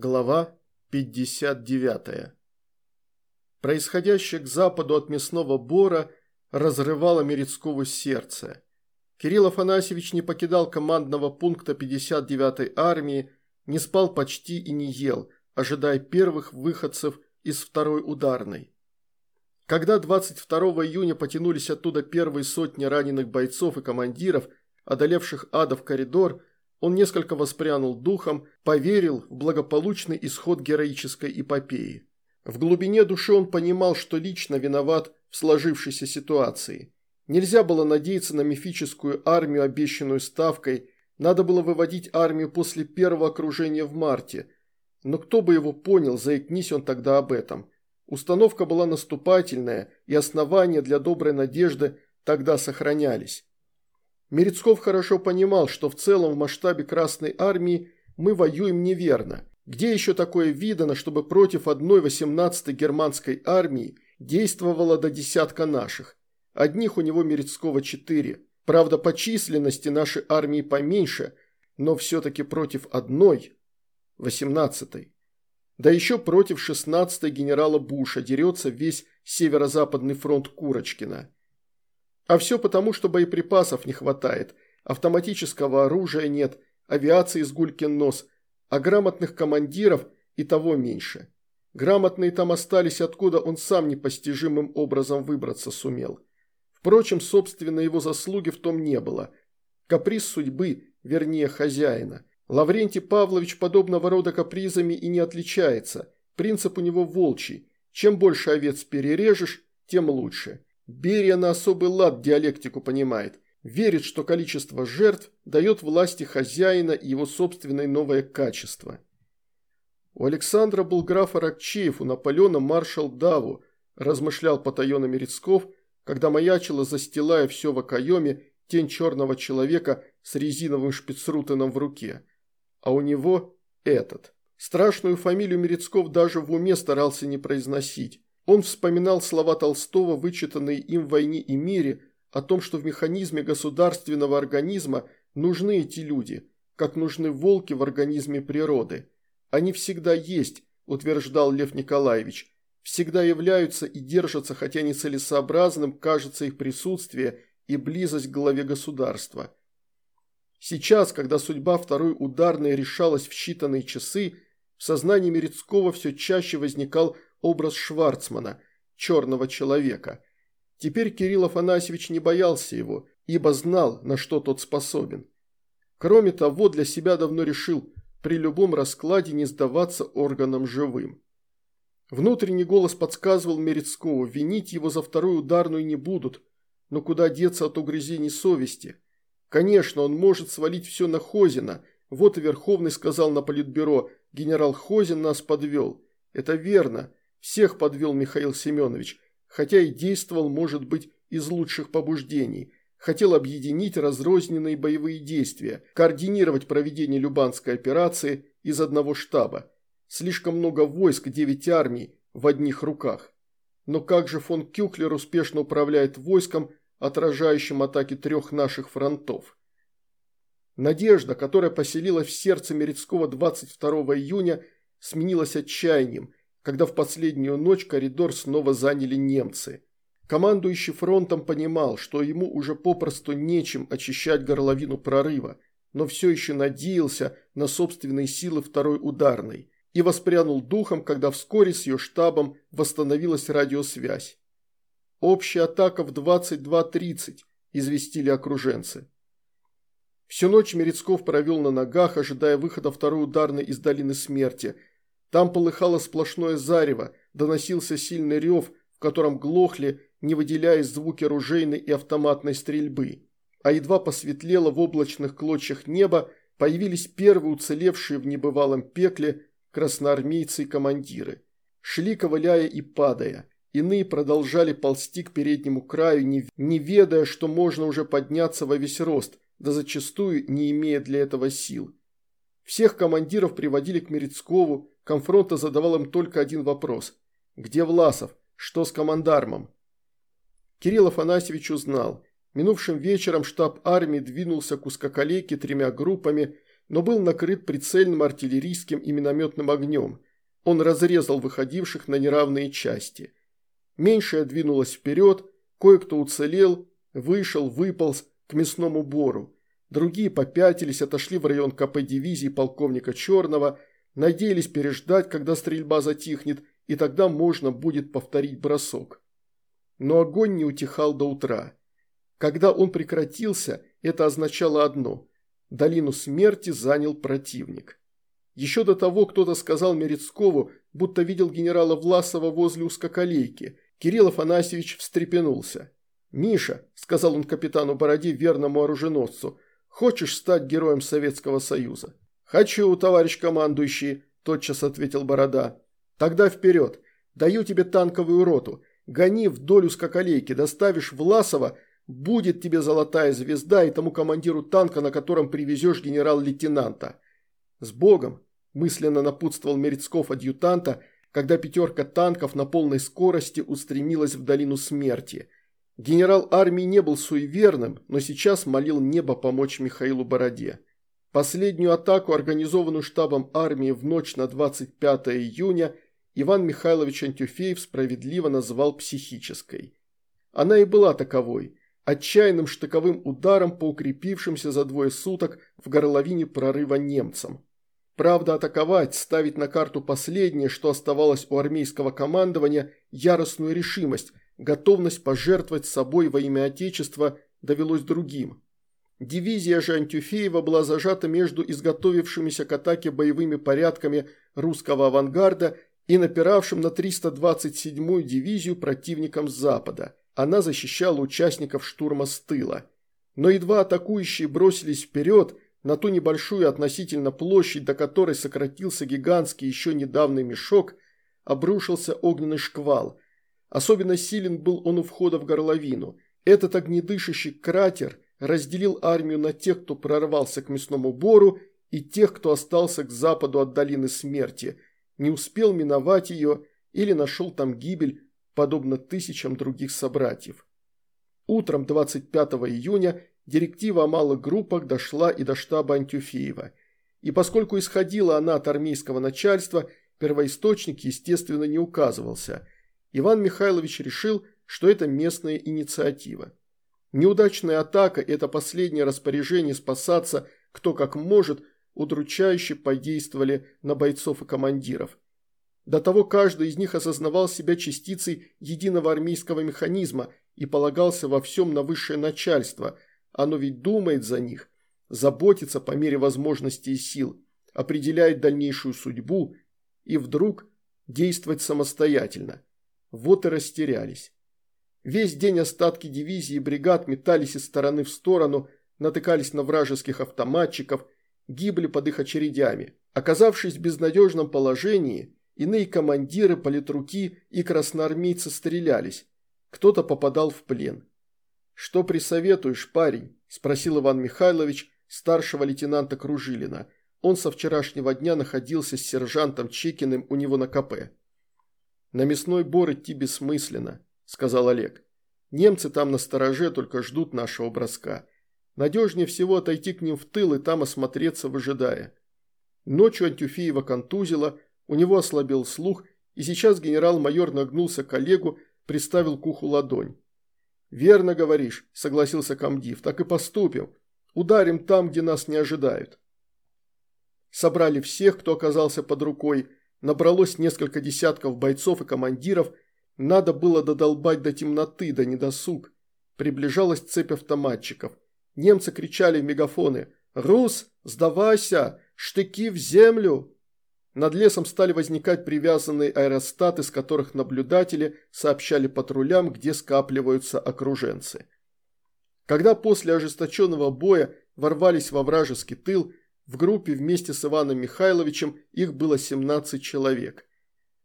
Глава 59. Происходящее к западу от мясного бора разрывало Мерецкову сердце. Кирилл Афанасьевич не покидал командного пункта 59-й армии, не спал почти и не ел, ожидая первых выходцев из второй ударной. Когда 22 июня потянулись оттуда первые сотни раненых бойцов и командиров, одолевших ада в коридор, он несколько воспрянул духом, поверил в благополучный исход героической эпопеи. В глубине души он понимал, что лично виноват в сложившейся ситуации. Нельзя было надеяться на мифическую армию, обещанную ставкой, надо было выводить армию после первого окружения в марте. Но кто бы его понял, заикнись он тогда об этом. Установка была наступательная, и основания для доброй надежды тогда сохранялись. Мерецков хорошо понимал, что в целом в масштабе Красной Армии мы воюем неверно. Где еще такое видано, чтобы против одной 18-й германской армии действовало до десятка наших? Одних у него Мерецкого четыре. Правда, по численности нашей армии поменьше, но все-таки против одной, 18-й. Да еще против 16-й генерала Буша дерется весь северо-западный фронт Курочкина. А все потому, что боеприпасов не хватает, автоматического оружия нет, авиации с гулькин нос, а грамотных командиров и того меньше. Грамотные там остались, откуда он сам непостижимым образом выбраться сумел. Впрочем, собственно, его заслуги в том не было. Каприз судьбы, вернее, хозяина. Лаврентий Павлович подобного рода капризами и не отличается. Принцип у него волчий. Чем больше овец перережешь, тем лучше. Берия на особый лад диалектику понимает. Верит, что количество жертв дает власти хозяина и его собственное новое качество. У Александра был граф Аракчеев, у Наполеона маршал Даву, размышлял потаенно Мерецков, когда маячила, застилая все в окоеме, тень черного человека с резиновым шпицрутеном в руке. А у него этот. Страшную фамилию Мерецков даже в уме старался не произносить. Он вспоминал слова Толстого, вычитанные им в «Войне и мире», о том, что в механизме государственного организма нужны эти люди, как нужны волки в организме природы. Они всегда есть, утверждал Лев Николаевич, всегда являются и держатся, хотя нецелесообразным кажется их присутствие и близость к главе государства. Сейчас, когда судьба второй ударной решалась в считанные часы, в сознании Мерецкого все чаще возникал образ Шварцмана, черного человека. Теперь Кирилл Афанасьевич не боялся его, ибо знал, на что тот способен. Кроме того, для себя давно решил при любом раскладе не сдаваться органам живым. Внутренний голос подсказывал Мерецкову, винить его за вторую ударную не будут, но куда деться от угрызений совести? Конечно, он может свалить все на Хозина, вот и Верховный сказал на политбюро, генерал Хозин нас подвел. Это верно, всех подвел Михаил Семенович, хотя и действовал, может быть, из лучших побуждений. Хотел объединить разрозненные боевые действия, координировать проведение Любанской операции из одного штаба. Слишком много войск, девять армий в одних руках. Но как же фон Кюхлер успешно управляет войском, отражающим атаки трех наших фронтов? Надежда, которая поселилась в сердце Мерецкого 22 июня, сменилась отчаянием – когда в последнюю ночь коридор снова заняли немцы. Командующий фронтом понимал, что ему уже попросту нечем очищать горловину прорыва, но все еще надеялся на собственные силы второй ударной и воспрянул духом, когда вскоре с ее штабом восстановилась радиосвязь. «Общая атака в 22.30», – известили окруженцы. Всю ночь Мерецков провел на ногах, ожидая выхода второй ударной из долины смерти – там полыхало сплошное зарево, доносился сильный рев, в котором глохли, не выделяясь звуки ружейной и автоматной стрельбы. А едва посветлело в облачных клочьях неба, появились первые уцелевшие в небывалом пекле красноармейцы и командиры. Шли, ковыляя и падая. Иные продолжали ползти к переднему краю, не, не ведая, что можно уже подняться во весь рост, да зачастую не имея для этого сил. Всех командиров приводили к Мерецкову, Конфронта задавал им только один вопрос. «Где Власов? Что с командармом?» Кирилл Афанасьевич узнал. Минувшим вечером штаб армии двинулся к узкоколейке тремя группами, но был накрыт прицельным артиллерийским и минометным огнем. Он разрезал выходивших на неравные части. Меньшая двинулась вперед, кое-кто уцелел, вышел, выполз к мясному бору. Другие попятились, отошли в район КП дивизии полковника Черного, надеялись переждать, когда стрельба затихнет, и тогда можно будет повторить бросок. Но огонь не утихал до утра. Когда он прекратился, это означало одно – долину смерти занял противник. Еще до того кто-то сказал Мерецкову, будто видел генерала Власова возле узкоколейки. Кирилл Афанасьевич встрепенулся. «Миша», – сказал он капитану Бороде, верному оруженосцу, – «хочешь стать героем Советского Союза?» «Хочу, товарищ командующий», – тотчас ответил Борода. «Тогда вперед. Даю тебе танковую роту. Гони вдоль узкоколейки, доставишь Власова, будет тебе золотая звезда и тому командиру танка, на котором привезешь генерал-лейтенанта». «С Богом!» – мысленно напутствовал Мерецков адъютанта, когда пятерка танков на полной скорости устремилась в долину смерти – Генерал армии не был суеверным, но сейчас молил небо помочь Михаилу Бороде. Последнюю атаку, организованную штабом армии в ночь на 25 июня, Иван Михайлович Антюфеев справедливо назвал психической. Она и была таковой, отчаянным штыковым ударом по укрепившимся за двое суток в горловине прорыва немцам. Правда, атаковать, ставить на карту последнее, что оставалось у армейского командования, яростную решимость – Готовность пожертвовать собой во имя Отечества довелось другим. Дивизия же Антюфеева была зажата между изготовившимися к атаке боевыми порядками русского авангарда и напиравшим на 327-ю дивизию противником с запада. Она защищала участников штурма с тыла. Но едва атакующие бросились вперед на ту небольшую относительно площадь, до которой сократился гигантский еще недавний мешок, обрушился огненный шквал – Особенно силен был он у входа в горловину. Этот огнедышащий кратер разделил армию на тех, кто прорвался к мясному бору, и тех, кто остался к западу от долины смерти, не успел миновать ее или нашел там гибель, подобно тысячам других собратьев. Утром 25 июня директива о малых группах дошла и до штаба Антюфеева. И поскольку исходила она от армейского начальства, первоисточник, естественно, не указывался – Иван Михайлович решил, что это местная инициатива. Неудачная атака – это последнее распоряжение спасаться кто как может, удручающе подействовали на бойцов и командиров. До того каждый из них осознавал себя частицей единого армейского механизма и полагался во всем на высшее начальство. Оно ведь думает за них, заботится по мере возможностей и сил, определяет дальнейшую судьбу и вдруг действовать самостоятельно. Вот и растерялись. Весь день остатки дивизии и бригад метались из стороны в сторону, натыкались на вражеских автоматчиков, гибли под их очередями. Оказавшись в безнадежном положении, иные командиры, политруки и красноармейцы стрелялись. Кто-то попадал в плен. «Что присоветуешь, парень?» – спросил Иван Михайлович старшего лейтенанта Кружилина. Он со вчерашнего дня находился с сержантом Чекиным у него на КП. «На мясной бор идти бессмысленно», – сказал Олег. «Немцы там на стороже только ждут нашего броска. Надежнее всего отойти к ним в тыл и там осмотреться, выжидая». Ночью Антюфеева контузила, у него ослабел слух, и сейчас генерал-майор нагнулся к Олегу, приставил к уху ладонь. «Верно говоришь», – согласился комдив, – «так и поступим. Ударим там, где нас не ожидают». Собрали всех, кто оказался под рукой, Набралось несколько десятков бойцов и командиров. Надо было додолбать до темноты, до недосуг. Приближалась цепь автоматчиков. Немцы кричали в мегафоны «Рус, сдавайся! Штыки в землю!» Над лесом стали возникать привязанные аэростаты, с которых наблюдатели сообщали патрулям, где скапливаются окруженцы. Когда после ожесточенного боя ворвались во вражеский тыл, в группе вместе с Иваном Михайловичем их было 17 человек.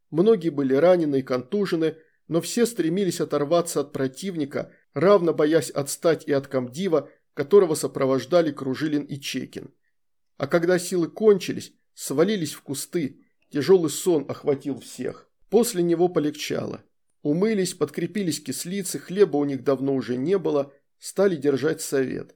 Многие были ранены и контужены, но все стремились оторваться от противника, равно боясь отстать и от комдива, которого сопровождали Кружилин и Чекин. А когда силы кончились, свалились в кусты, тяжелый сон охватил всех. После него полегчало. Умылись, подкрепились кислицы, хлеба у них давно уже не было, стали держать совет.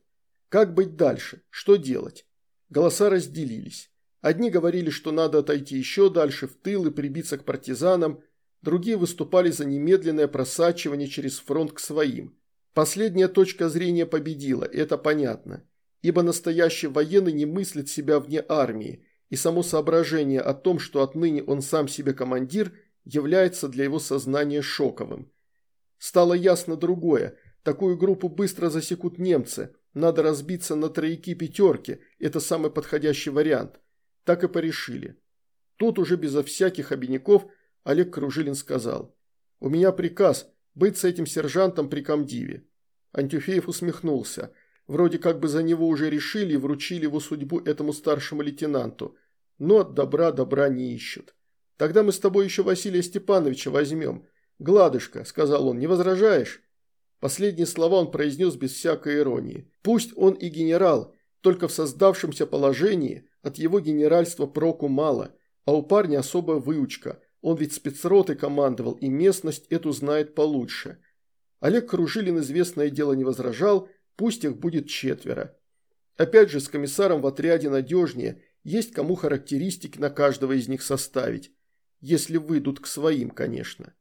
Как быть дальше? Что делать? Голоса разделились. Одни говорили, что надо отойти еще дальше, в тыл и прибиться к партизанам, другие выступали за немедленное просачивание через фронт к своим. Последняя точка зрения победила, это понятно, ибо настоящий военный не мыслит себя вне армии, и само соображение о том, что отныне он сам себе командир, является для его сознания шоковым. Стало ясно другое, такую группу быстро засекут немцы, надо разбиться на тройки-пятерки, это самый подходящий вариант. Так и порешили. Тут уже безо всяких обиняков Олег Кружилин сказал. «У меня приказ быть с этим сержантом при комдиве». Антюфеев усмехнулся. Вроде как бы за него уже решили и вручили его судьбу этому старшему лейтенанту. Но от добра добра не ищут. «Тогда мы с тобой еще Василия Степановича возьмем. Гладышка», – сказал он, – «не возражаешь?» Последние слова он произнес без всякой иронии. Пусть он и генерал, только в создавшемся положении от его генеральства проку мало, а у парня особая выучка, он ведь спецроты командовал и местность эту знает получше. Олег Кружилин известное дело не возражал, пусть их будет четверо. Опять же, с комиссаром в отряде надежнее, есть кому характеристики на каждого из них составить. Если выйдут к своим, конечно.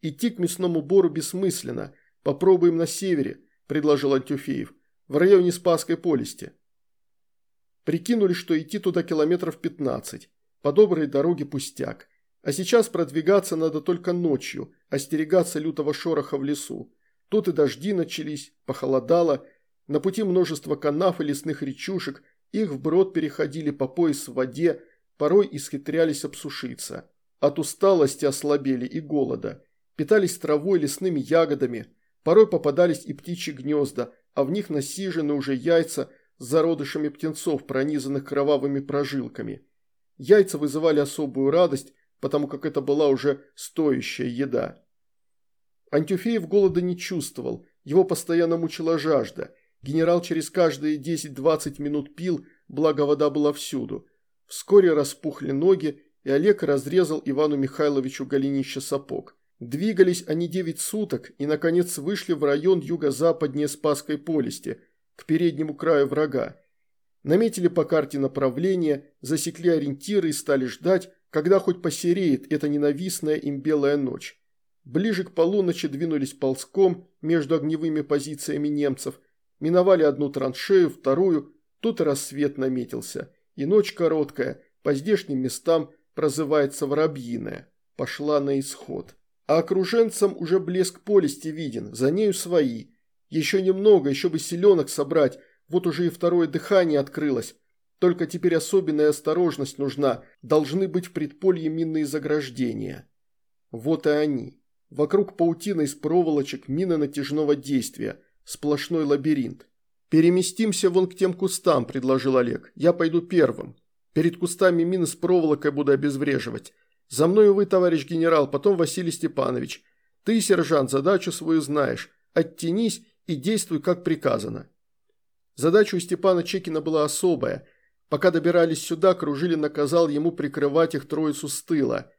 Идти к мясному бору бессмысленно – «Попробуем на севере», – предложил Антюфеев, – «в районе Спасской полисти». Прикинули, что идти туда километров 15, по доброй дороге пустяк. А сейчас продвигаться надо только ночью, остерегаться лютого шороха в лесу. Тут и дожди начались, похолодало, на пути множество канав и лесных речушек, их вброд переходили по пояс в воде, порой исхитрялись обсушиться. От усталости ослабели и голода, питались травой, лесными ягодами – Порой попадались и птичьи гнезда, а в них насижены уже яйца с зародышами птенцов, пронизанных кровавыми прожилками. Яйца вызывали особую радость, потому как это была уже стоящая еда. Антюфеев голода не чувствовал, его постоянно мучила жажда. Генерал через каждые 10-20 минут пил, благо вода была всюду. Вскоре распухли ноги, и Олег разрезал Ивану Михайловичу голенище сапог. Двигались они девять суток и, наконец, вышли в район юго-западнее Спасской полисти, к переднему краю врага. Наметили по карте направление, засекли ориентиры и стали ждать, когда хоть посереет эта ненавистная им белая ночь. Ближе к полуночи двинулись ползком между огневыми позициями немцев, миновали одну траншею, вторую, тут и рассвет наметился, и ночь короткая, по здешним местам прозывается Воробьиная, пошла на исход. А окруженцам уже блеск полисти виден, за нею свои. Еще немного, еще бы селенок собрать, вот уже и второе дыхание открылось. Только теперь особенная осторожность нужна, должны быть в предполье минные заграждения. Вот и они. Вокруг паутина из проволочек мины натяжного действия, сплошной лабиринт. «Переместимся вон к тем кустам», – предложил Олег. «Я пойду первым. Перед кустами мины с проволокой буду обезвреживать. За мною вы, товарищ генерал, потом Василий Степанович. Ты, сержант, задачу свою знаешь. Оттянись и действуй, как приказано. Задача у Степана Чекина была особая. Пока добирались сюда, Кружилин наказал ему прикрывать их троицу с тыла.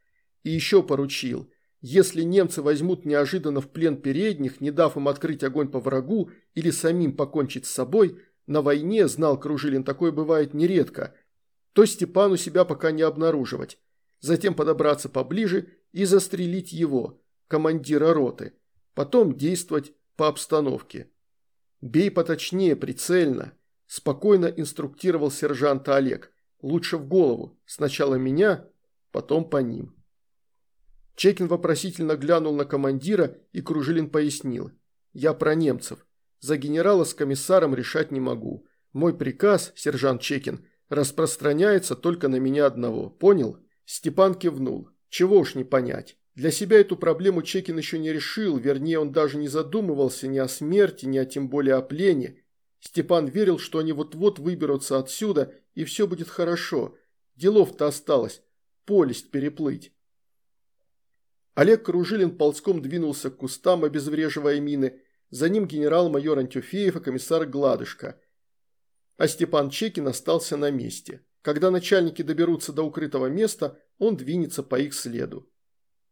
И еще поручил. Если немцы возьмут неожиданно в плен передних, не дав им открыть огонь по врагу или самим покончить с собой, на войне, знал Кружилин, такое бывает нередко, то Степану себя пока не обнаруживать затем подобраться поближе и застрелить его, командира роты, потом действовать по обстановке. «Бей поточнее, прицельно», – спокойно инструктировал сержанта Олег. «Лучше в голову, сначала меня, потом по ним». Чекин вопросительно глянул на командира, и Кружилин пояснил. «Я про немцев. За генерала с комиссаром решать не могу. Мой приказ, сержант Чекин, распространяется только на меня одного. Понял?» Степан кивнул. Чего уж не понять. Для себя эту проблему Чекин еще не решил, вернее, он даже не задумывался ни о смерти, ни о тем более о плене. Степан верил, что они вот-вот выберутся отсюда, и все будет хорошо. Делов-то осталось. Полесть переплыть. Олег Кружилин ползком двинулся к кустам, обезвреживая мины. За ним генерал-майор Антюфеев и комиссар Гладышко. А Степан Чекин остался на месте. Когда начальники доберутся до укрытого места, он двинется по их следу.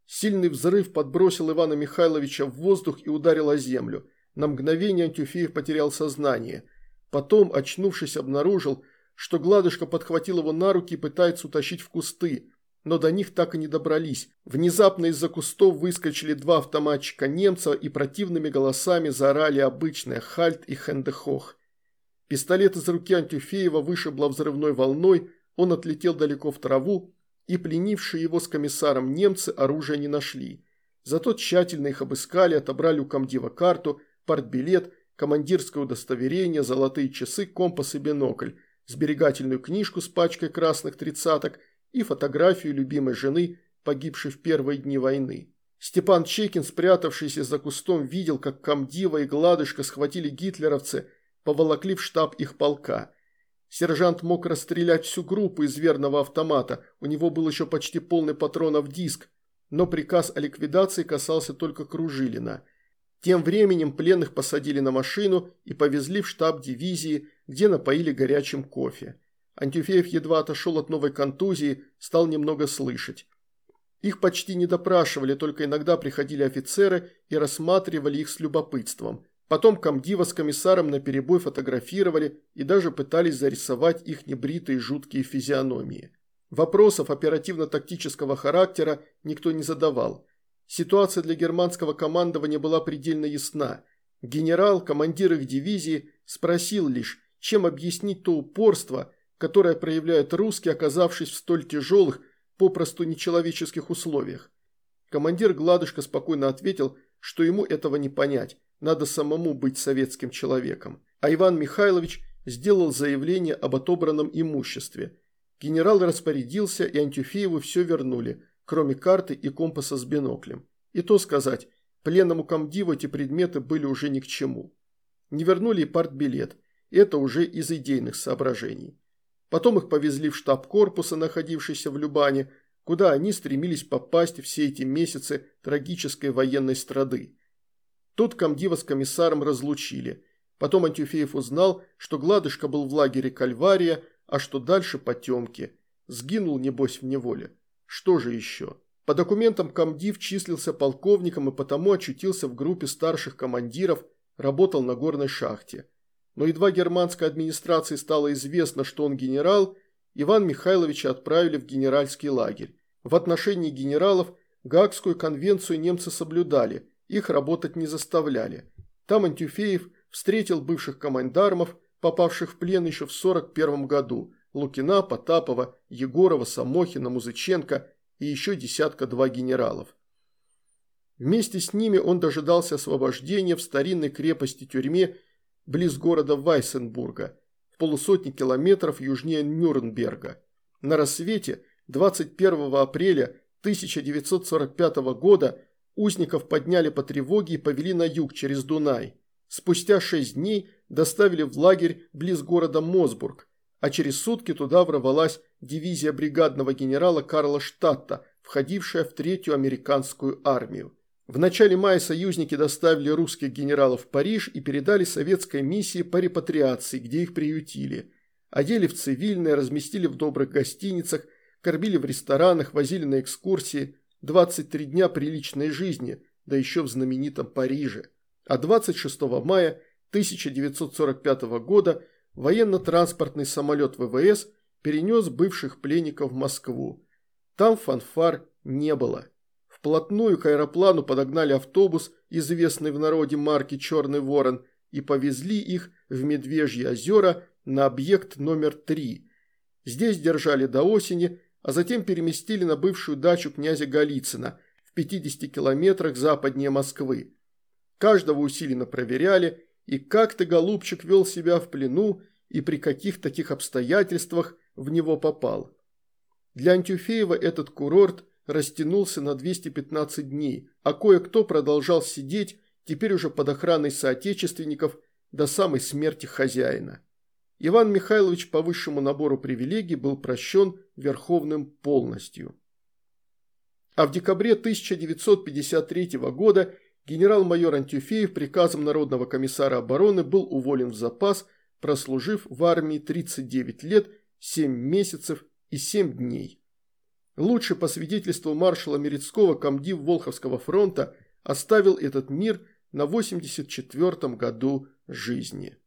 Сильный взрыв подбросил Ивана Михайловича в воздух и ударил о землю. На мгновение Антюфеев потерял сознание. Потом, очнувшись, обнаружил, что Гладышка подхватил его на руки и пытается утащить в кусты, но до них так и не добрались. Внезапно из-за кустов выскочили два автоматчика немца и противными голосами заорали обычное «Хальт» и «Хендехох». Пистолет из руки Антюфеева вышибло взрывной волной, он отлетел далеко в траву, и пленившие его с комиссаром немцы оружия не нашли. Зато тщательно их обыскали, отобрали у комдива карту, партбилет, командирское удостоверение, золотые часы, компас и бинокль, сберегательную книжку с пачкой красных тридцаток и фотографию любимой жены, погибшей в первые дни войны. Степан Чекин, спрятавшийся за кустом, видел, как комдива и гладышка схватили гитлеровцы, поволокли в штаб их полка. Сержант мог расстрелять всю группу из верного автомата, у него был еще почти полный патронов диск, но приказ о ликвидации касался только Кружилина. Тем временем пленных посадили на машину и повезли в штаб дивизии, где напоили горячим кофе. Антюфеев едва отошел от новой контузии, стал немного слышать. Их почти не допрашивали, только иногда приходили офицеры и рассматривали их с любопытством. Потом комдива с комиссаром наперебой фотографировали и даже пытались зарисовать их небритые жуткие физиономии. Вопросов оперативно-тактического характера никто не задавал. Ситуация для германского командования была предельно ясна. Генерал, командир их дивизии, спросил лишь, чем объяснить то упорство, которое проявляют русские, оказавшись в столь тяжелых, попросту нечеловеческих условиях. Командир Гладышко спокойно ответил, что ему этого не понять, надо самому быть советским человеком. А Иван Михайлович сделал заявление об отобранном имуществе – Генерал распорядился, и Антюфееву все вернули, кроме карты и компаса с биноклем. И то сказать, пленному комдиву эти предметы были уже ни к чему. Не вернули и партбилет, это уже из идейных соображений. Потом их повезли в штаб корпуса, находившийся в Любане, куда они стремились попасть все эти месяцы трагической военной страды. Тут комдива с комиссаром разлучили. Потом Антюфеев узнал, что Гладышка был в лагере Кальвария, а что дальше потемки. Сгинул, небось, в неволе. Что же еще? По документам комдив числился полковником и потому очутился в группе старших командиров, работал на горной шахте. Но едва германской администрации стало известно, что он генерал, Иван Михайловича отправили в генеральский лагерь. В отношении генералов Гаагскую конвенцию немцы соблюдали, их работать не заставляли. Там Антюфеев встретил бывших командармов, попавших в плен еще в 41 году, Лукина, Потапова, Егорова, Самохина, Музыченко и еще десятка-два генералов. Вместе с ними он дожидался освобождения в старинной крепости-тюрьме близ города Вайсенбурга, в полусотни километров южнее Нюрнберга. На рассвете 21 апреля 1945 года узников подняли по тревоге и повели на юг через Дунай. Спустя шесть дней доставили в лагерь близ города Мосбург, а через сутки туда ворвалась дивизия бригадного генерала Карла Штатта, входившая в третью американскую армию. В начале мая союзники доставили русских генералов в Париж и передали советской миссии по репатриации, где их приютили. Одели в цивильное, разместили в добрых гостиницах, кормили в ресторанах, возили на экскурсии. 23 дня приличной жизни, да еще в знаменитом Париже. А 26 мая 1945 года военно-транспортный самолет ВВС перенес бывших пленников в Москву. Там фанфар не было. Вплотную к аэроплану подогнали автобус, известный в народе марки «Черный ворон», и повезли их в Медвежьи озера на объект номер 3. Здесь держали до осени, а затем переместили на бывшую дачу князя Голицына в 50 километрах западнее Москвы. Каждого усиленно проверяли, и как ты, голубчик, вел себя в плену и при каких таких обстоятельствах в него попал. Для Антюфеева этот курорт растянулся на 215 дней, а кое-кто продолжал сидеть, теперь уже под охраной соотечественников, до самой смерти хозяина. Иван Михайлович по высшему набору привилегий был прощен Верховным полностью. А в декабре 1953 года генерал-майор Антюфеев приказом Народного комиссара обороны был уволен в запас, прослужив в армии 39 лет, 7 месяцев и 7 дней. Лучше по свидетельству маршала Мерецкого комдив Волховского фронта оставил этот мир на 84 году жизни.